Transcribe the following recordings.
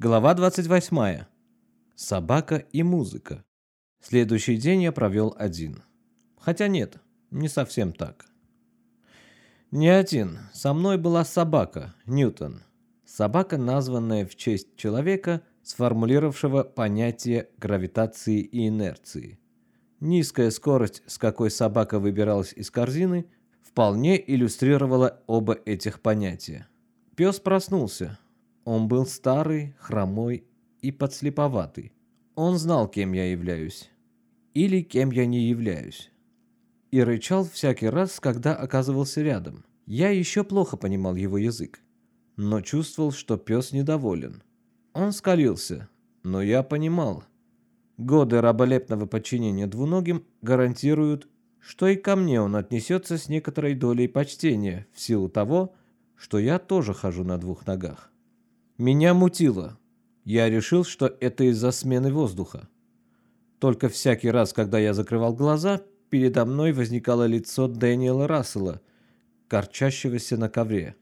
Глава 28. Собака и музыка. Следующий день я провел один. Хотя нет, не совсем так. Не один. Со мной была собака, Ньютон. Собака, названная в честь человека, сформулировавшего понятие гравитации и инерции. Низкая скорость, с какой собака выбиралась из корзины, вполне иллюстрировала оба этих понятия. Пес проснулся, он был старый, хромой и подслеповатый. Он знал, кем я являюсь. Или кем я не являюсь. И рычал всякий раз, когда оказывался рядом. Я еще плохо понимал его язык. Но чувствовал, что пес недоволен. Он скалился, но я понимал. Годы раболепного подчинения двуногим гарантируют, что и ко мне он отнесется с некоторой долей почтения в силу того, что я тоже хожу на двух ногах. Меня мутило. Я решил, что это из-за смены воздуха. Только всякий раз, когда я закрывал глаза, передо мной возникало лицо Дэниела Рассела, корчащегося на ковре.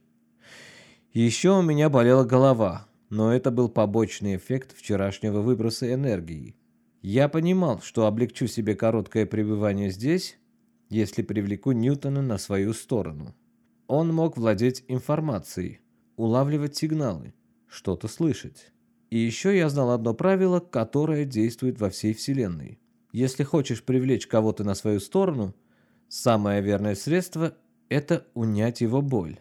Еще у меня болела голова, но это был побочный эффект вчерашнего выброса энергии. Я понимал, что облегчу себе короткое пребывание здесь, если привлеку Ньютона на свою сторону. Он мог владеть информацией, улавливать сигналы, что-то слышать. И еще я знал одно правило, которое действует во всей Вселенной. Если хочешь привлечь кого-то на свою сторону, самое верное средство – это унять его боль.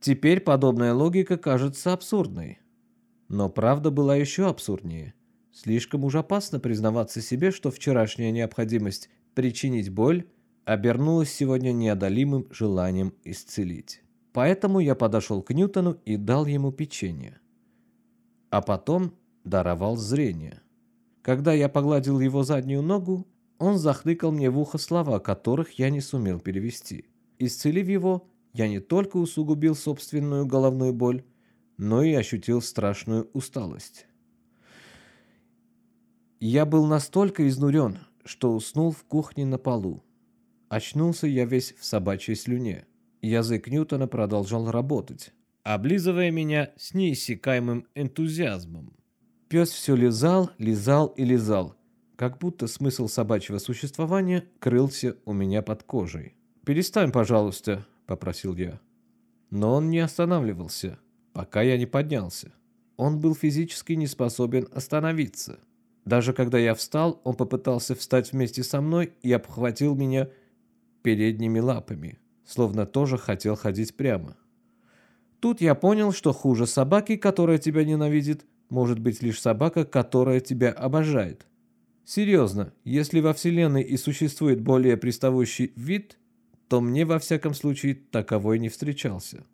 Теперь подобная логика кажется абсурдной. Но правда была еще абсурднее. Слишком уж опасно признаваться себе, что вчерашняя необходимость причинить боль обернулась сегодня неодолимым желанием исцелить. Поэтому я подошел к Ньютону и дал ему печенье а потом даровал зрение. Когда я погладил его заднюю ногу, он захныкал мне в ухо слова, которых я не сумел перевести. Исцелив его, я не только усугубил собственную головную боль, но и ощутил страшную усталость. Я был настолько изнурен, что уснул в кухне на полу. Очнулся я весь в собачьей слюне. Язык Ньютона продолжал работать, облизывая меня с неиссякаемым энтузиазмом. Пес все лизал, лизал и лизал, как будто смысл собачьего существования крылся у меня под кожей. «Перестань, пожалуйста», — попросил я. Но он не останавливался, пока я не поднялся. Он был физически не способен остановиться. Даже когда я встал, он попытался встать вместе со мной и обхватил меня передними лапами, словно тоже хотел ходить прямо. Тут я понял, что хуже собаки, которая тебя ненавидит, может быть лишь собака, которая тебя обожает. Серьезно, если во Вселенной и существует более приставущий вид, то мне во всяком случае таковой не встречался.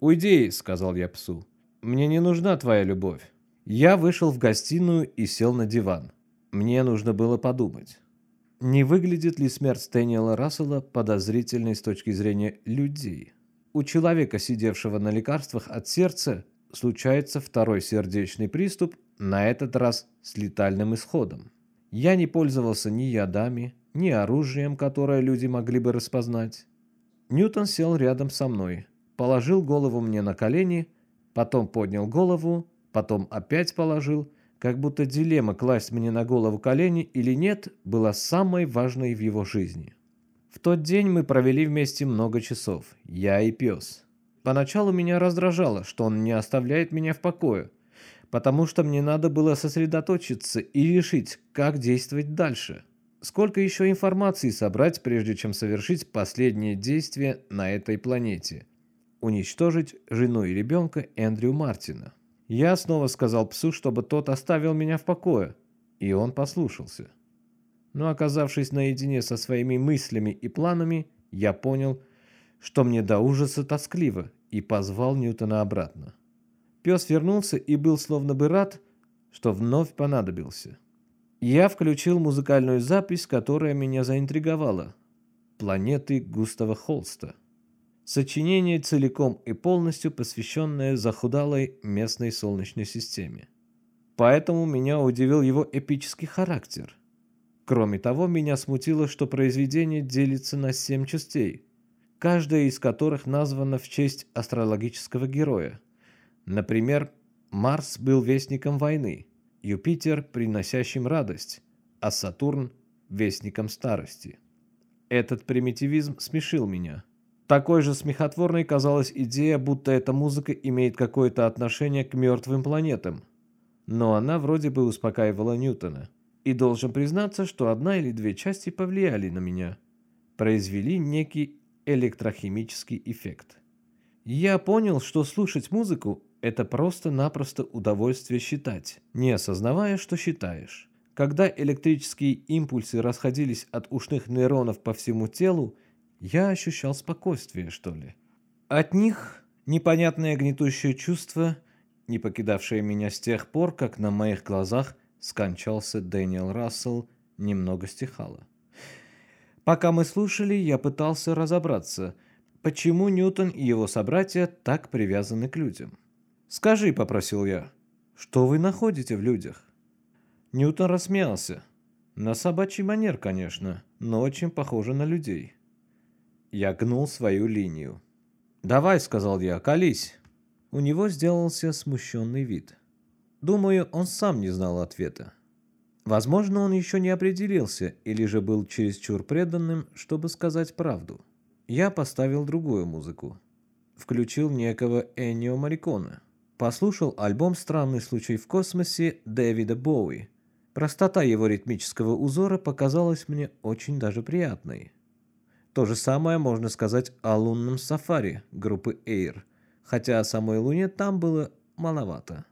«Уйди», — сказал я псу. «Мне не нужна твоя любовь». Я вышел в гостиную и сел на диван. Мне нужно было подумать. Не выглядит ли смерть Стэниела Рассела подозрительной с точки зрения людей? У человека, сидевшего на лекарствах от сердца, случается второй сердечный приступ, на этот раз с летальным исходом. Я не пользовался ни ядами, ни оружием, которое люди могли бы распознать. Ньютон сел рядом со мной, положил голову мне на колени, потом поднял голову, потом опять положил, как будто дилемма класть мне на голову колени или нет была самой важной в его жизни. В тот день мы провели вместе много часов, я и пес. Поначалу меня раздражало, что он не оставляет меня в покое, потому что мне надо было сосредоточиться и решить, как действовать дальше. Сколько еще информации собрать, прежде чем совершить последнее действие на этой планете? Уничтожить жену и ребенка Эндрю Мартина. Я снова сказал псу, чтобы тот оставил меня в покое, и он послушался но оказавшись наедине со своими мыслями и планами, я понял, что мне до ужаса тоскливо, и позвал Ньютона обратно. Пес вернулся и был словно бы рад, что вновь понадобился. Я включил музыкальную запись, которая меня заинтриговала. «Планеты Густава Холста». Сочинение целиком и полностью посвященное захудалой местной солнечной системе. Поэтому меня удивил его эпический характер – Кроме того, меня смутило, что произведение делится на семь частей, каждая из которых названа в честь астрологического героя. Например, Марс был вестником войны, Юпитер – приносящим радость, а Сатурн – вестником старости. Этот примитивизм смешил меня. Такой же смехотворной казалась идея, будто эта музыка имеет какое-то отношение к мертвым планетам. Но она вроде бы успокаивала Ньютона. И должен признаться, что одна или две части повлияли на меня. Произвели некий электрохимический эффект. Я понял, что слушать музыку – это просто-напросто удовольствие считать, не осознавая, что считаешь. Когда электрические импульсы расходились от ушных нейронов по всему телу, я ощущал спокойствие, что ли. От них непонятное гнетущее чувство, не покидавшее меня с тех пор, как на моих глазах скончался Дэниел Рассел, немного стихало. Пока мы слушали, я пытался разобраться, почему Ньютон и его собратья так привязаны к людям. «Скажи», — попросил я, — «что вы находите в людях?» Ньютон рассмеялся. На собачий манер, конечно, но очень похоже на людей. Я гнул свою линию. «Давай», — сказал я, — «колись». У него сделался смущенный вид. Думаю, он сам не знал ответа. Возможно, он еще не определился или же был чересчур преданным, чтобы сказать правду. Я поставил другую музыку. Включил некого Эннио Марикона. Послушал альбом «Странный случай в космосе» Дэвида Боуи. Простота его ритмического узора показалась мне очень даже приятной. То же самое можно сказать о лунном сафари группы Air, хотя самой Луне там было маловато.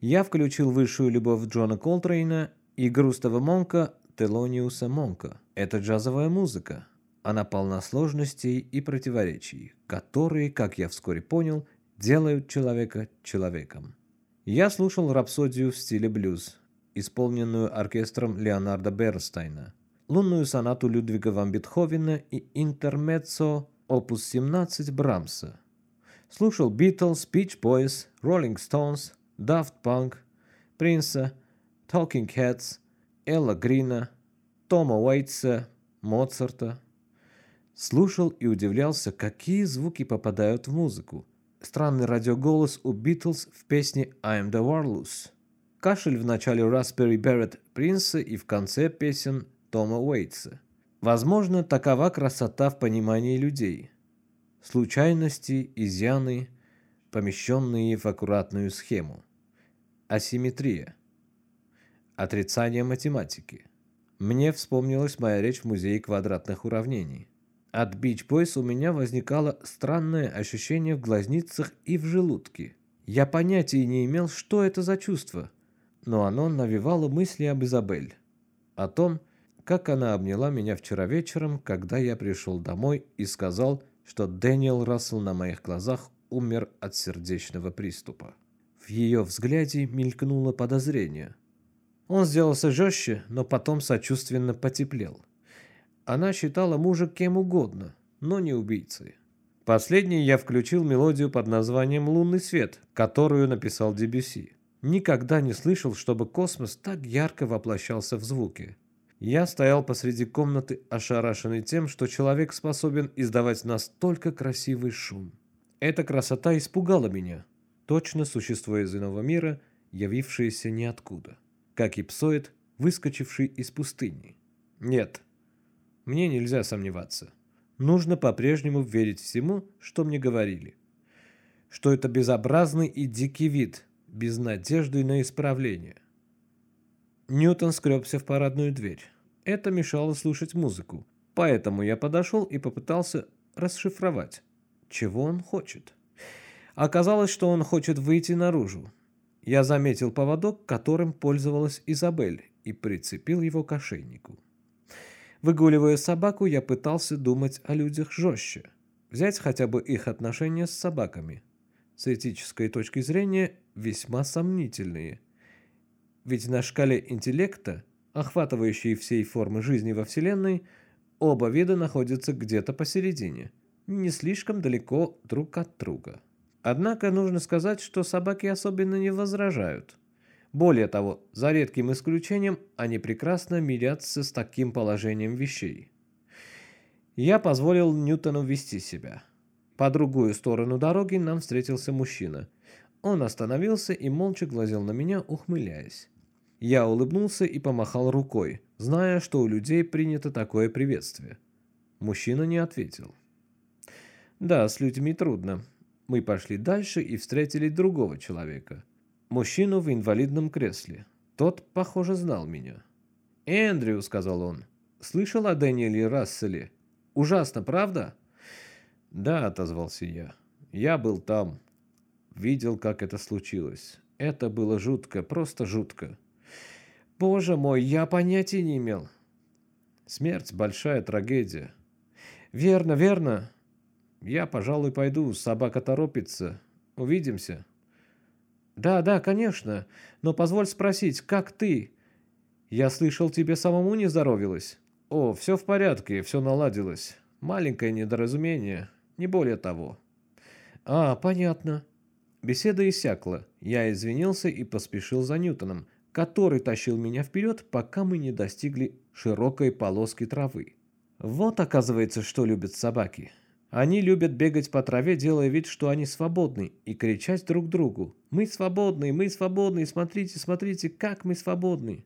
Я включил высшую любовь Джона Колтрейна и грустого Монка Телониуса Монка. Это джазовая музыка. Она полна сложностей и противоречий, которые, как я вскоре понял, делают человека человеком. Я слушал рапсодию в стиле блюз, исполненную оркестром Леонарда Бернстайна – лунную сонату Людвига ван Бетховена и интермеццо опус 17 Брамса. Слушал Битлз, Beach Boys, Rolling Stones, Daft Punk, Принса, Talking Heads, Элла Грина, Тома Уэйтса, Моцарта. Слушал и удивлялся, какие звуки попадают в музыку. Странный радиоголос у Битлз в песне «I'm the Warloose». Кашель в начале Raspberry Beret Принца и в конце песен Тома Уэйтса. Возможно, такова красота в понимании людей. Случайности, изъяны, помещенные в аккуратную схему. Асимметрия. Отрицание математики. Мне вспомнилась моя речь в музее квадратных уравнений. От Beach Boys у меня возникало странное ощущение в глазницах и в желудке. Я понятия не имел, что это за чувство, но оно навевало мысли об Изабель. О том, как она обняла меня вчера вечером, когда я пришел домой и сказал, что Дэниел Рассел на моих глазах умер от сердечного приступа. В ее взгляде мелькнуло подозрение. Он сделался жестче, но потом сочувственно потеплел. Она считала мужа кем угодно, но не убийцей. Последний я включил мелодию под названием «Лунный свет», которую написал Дебюси. Никогда не слышал, чтобы космос так ярко воплощался в звуке. Я стоял посреди комнаты, ошарашенный тем, что человек способен издавать настолько красивый шум. Эта красота испугала меня. Точно существо из иного мира, явившееся ниоткуда. Как и псоид, выскочивший из пустыни. Нет, мне нельзя сомневаться. Нужно по-прежнему верить всему, что мне говорили. Что это безобразный и дикий вид, без надежды на исправление. Ньютон скребся в парадную дверь. Это мешало слушать музыку, поэтому я подошел и попытался расшифровать, чего он хочет. Оказалось, что он хочет выйти наружу. Я заметил поводок, которым пользовалась Изабель, и прицепил его к ошейнику. Выгуливая собаку, я пытался думать о людях жестче. Взять хотя бы их отношения с собаками. С этической точки зрения весьма сомнительные – ведь на шкале интеллекта, охватывающей всей формы жизни во Вселенной, оба вида находятся где-то посередине, не слишком далеко друг от друга. Однако нужно сказать, что собаки особенно не возражают. Более того, за редким исключением, они прекрасно мирятся с таким положением вещей. Я позволил Ньютону вести себя. По другую сторону дороги нам встретился мужчина. Он остановился и молча глазел на меня, ухмыляясь. Я улыбнулся и помахал рукой, зная, что у людей принято такое приветствие. Мужчина не ответил. Да, с людьми трудно. Мы пошли дальше и встретили другого человека. Мужчину в инвалидном кресле. Тот, похоже, знал меня. «Эндрю», — сказал он, — «слышал о Дэниеле Расселе? Ужасно, правда?» «Да», — отозвался я. «Я был там. Видел, как это случилось. Это было жутко, просто жутко. Боже мой, я понятия не имел. Смерть – большая трагедия. Верно, верно. Я, пожалуй, пойду, собака торопится. Увидимся. Да, да, конечно. Но позволь спросить, как ты? Я слышал, тебе самому не здоровилось. О, все в порядке, все наладилось. Маленькое недоразумение, не более того. А, понятно. Беседа иссякла. Я извинился и поспешил за Ньютоном, который тащил меня вперед, пока мы не достигли широкой полоски травы. Вот оказывается, что любят собаки. Они любят бегать по траве, делая вид, что они свободны, и кричать друг другу. «Мы свободны, мы свободны, смотрите, смотрите, как мы свободны!»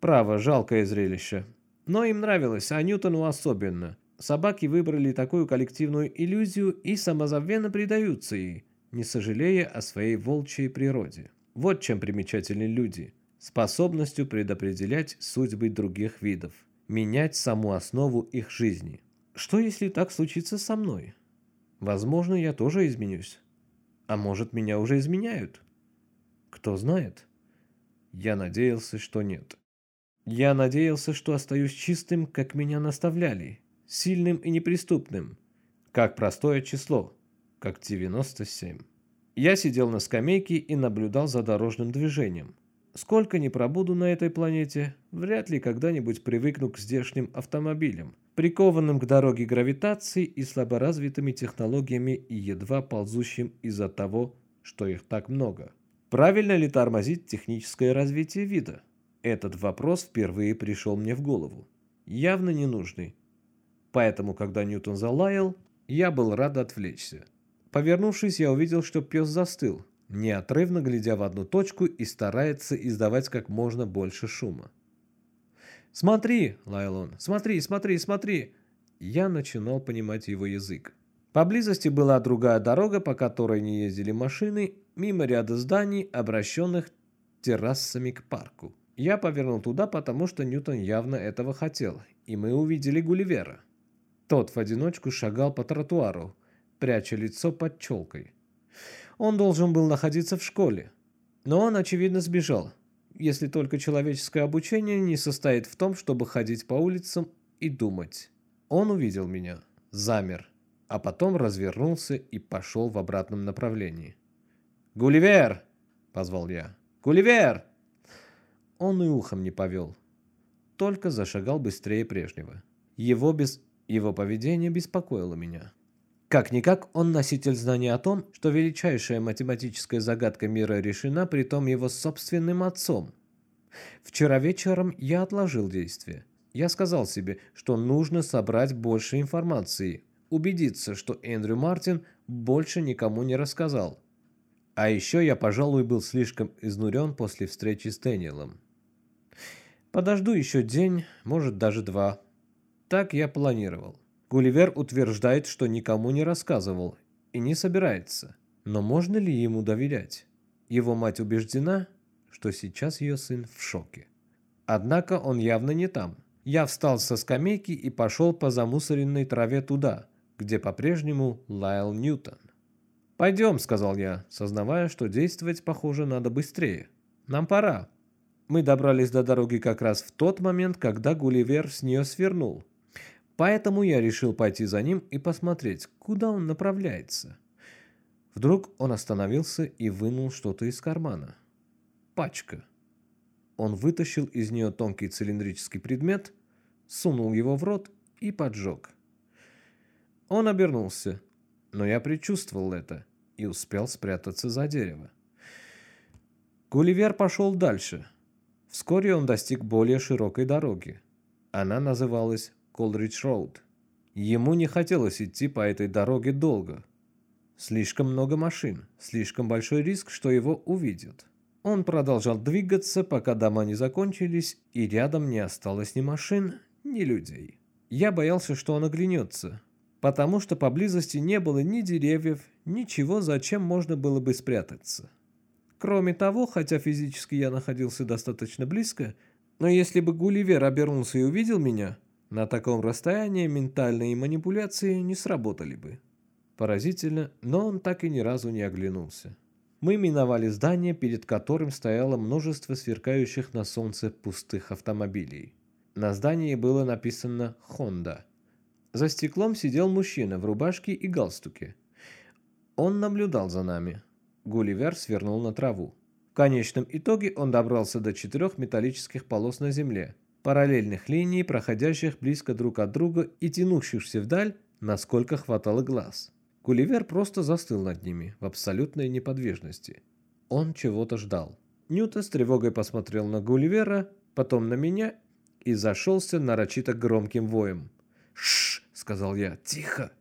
Право, жалкое зрелище. Но им нравилось, а Ньютону особенно. Собаки выбрали такую коллективную иллюзию и самозабвенно предаются ей, не сожалея о своей волчьей природе. Вот чем примечательны люди. Способностью предопределять судьбы других видов, менять саму основу их жизни. Что если так случится со мной? Возможно, я тоже изменюсь. А может, меня уже изменяют? Кто знает? Я надеялся, что нет. Я надеялся, что остаюсь чистым, как меня наставляли, сильным и неприступным, как простое число, как 97. Я сидел на скамейке и наблюдал за дорожным движением. Сколько ни пробуду на этой планете, вряд ли когда-нибудь привыкну к здешним автомобилям, прикованным к дороге гравитации и слаборазвитыми технологиями и едва ползущим из-за того, что их так много. Правильно ли тормозить техническое развитие вида? Этот вопрос впервые пришел мне в голову. Явно ненужный. Поэтому, когда Ньютон залаял, я был рад отвлечься. Повернувшись, я увидел, что пес застыл, неотрывно глядя в одну точку и старается издавать как можно больше шума. «Смотри!» – лаял он. «Смотри, смотри, смотри!» Я начинал понимать его язык. Поблизости была другая дорога, по которой не ездили машины, мимо ряда зданий, обращенных террасами к парку. Я повернул туда, потому что Ньютон явно этого хотел, и мы увидели Гулливера. Тот в одиночку шагал по тротуару, пряча лицо под челкой. Он должен был находиться в школе, но он, очевидно, сбежал, если только человеческое обучение не состоит в том, чтобы ходить по улицам и думать. Он увидел меня, замер, а потом развернулся и пошел в обратном направлении. «Гулливер!» – позвал я. «Гулливер!» Он и ухом не повел, только зашагал быстрее прежнего. Его, без... Его поведение беспокоило меня. Как-никак он носитель знания о том, что величайшая математическая загадка мира решена при том его собственным отцом. Вчера вечером я отложил действие. Я сказал себе, что нужно собрать больше информации, убедиться, что Эндрю Мартин больше никому не рассказал. А еще я, пожалуй, был слишком изнурен после встречи с Дэниелом. Подожду еще день, может даже два. Так я планировал. Гулливер утверждает, что никому не рассказывал и не собирается. Но можно ли ему доверять? Его мать убеждена, что сейчас ее сын в шоке. Однако он явно не там. Я встал со скамейки и пошел по замусоренной траве туда, где по-прежнему лаял Ньютон. «Пойдем», — сказал я, сознавая, что действовать, похоже, надо быстрее. «Нам пора». Мы добрались до дороги как раз в тот момент, когда Гулливер с нее свернул. Поэтому я решил пойти за ним и посмотреть, куда он направляется. Вдруг он остановился и вынул что-то из кармана. Пачка. Он вытащил из нее тонкий цилиндрический предмет, сунул его в рот и поджег. Он обернулся, но я предчувствовал это и успел спрятаться за дерево. Гулливер пошел дальше. Вскоре он достиг более широкой дороги. Она называлась Колдридж Роуд. Ему не хотелось идти по этой дороге долго. Слишком много машин, слишком большой риск, что его увидят. Он продолжал двигаться, пока дома не закончились, и рядом не осталось ни машин, ни людей. Я боялся, что он оглянется, потому что поблизости не было ни деревьев, ничего, зачем можно было бы спрятаться. Кроме того, хотя физически я находился достаточно близко, но если бы Гулливер обернулся и увидел меня, на таком расстоянии ментальные манипуляции не сработали бы. Поразительно, но он так и ни разу не оглянулся. Мы миновали здание, перед которым стояло множество сверкающих на солнце пустых автомобилей. На здании было написано «Хонда». За стеклом сидел мужчина в рубашке и галстуке. Он наблюдал за нами. Гулливер свернул на траву. В конечном итоге он добрался до четырех металлических полос на земле, параллельных линий, проходящих близко друг от друга и тянущихся вдаль, насколько хватало глаз. Гулливер просто застыл над ними, в абсолютной неподвижности. Он чего-то ждал. Ньютон с тревогой посмотрел на Гулливера, потом на меня и зашелся нарочито громким воем. «Шш!» — сказал я. «Тихо!»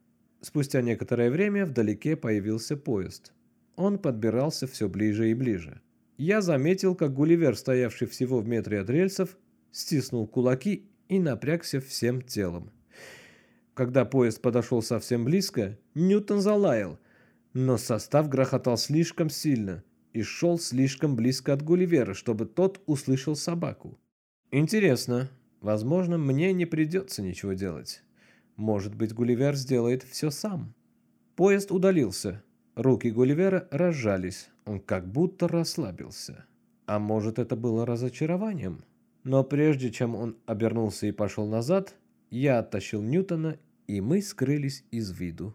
Спустя некоторое время вдалеке появился поезд. Он подбирался все ближе и ближе. Я заметил, как Гулливер, стоявший всего в метре от рельсов, стиснул кулаки и напрягся всем телом. Когда поезд подошел совсем близко, Ньютон залаял, но состав грохотал слишком сильно и шел слишком близко от Гулливера, чтобы тот услышал собаку. Интересно, возможно, мне не придется ничего делать. Может быть, Гулливер сделает все сам. Поезд удалился. Руки Гулливера разжались. Он как будто расслабился. А может, это было разочарованием? Но прежде чем он обернулся и пошел назад, я оттащил Ньютона и мы скрылись из виду.